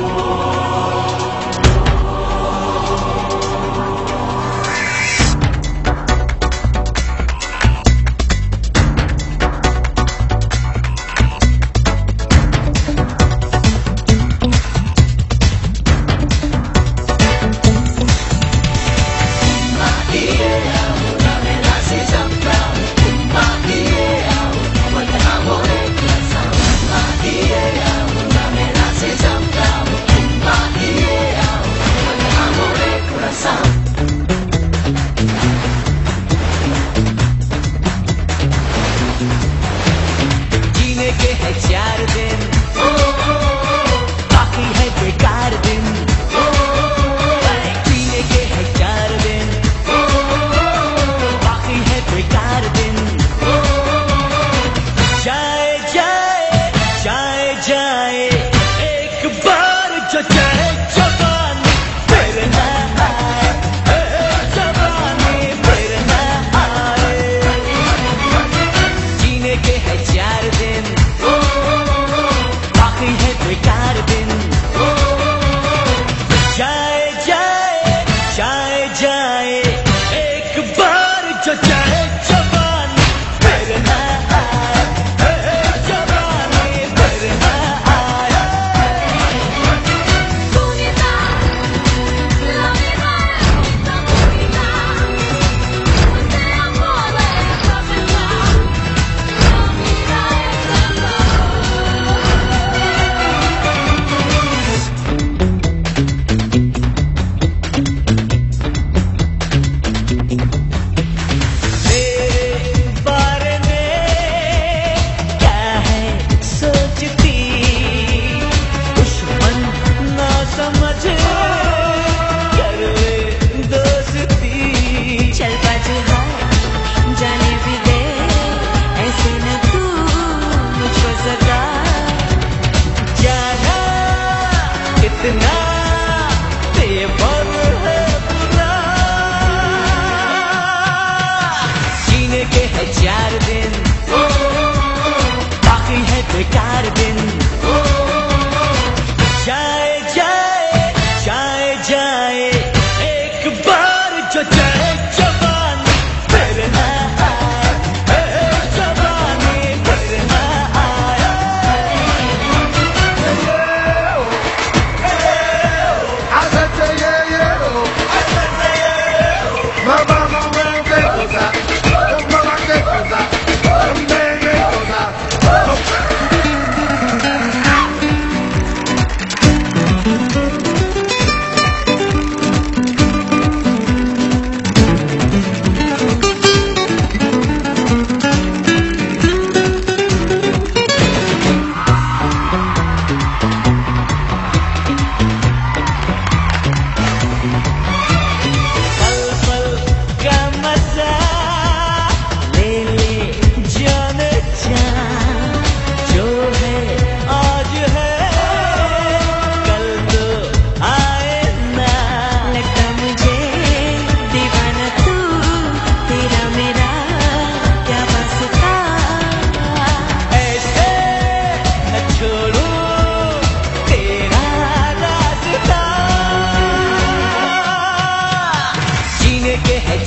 Oh. 别客气 today.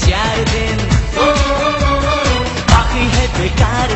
चार दिन। बाकी है बेकार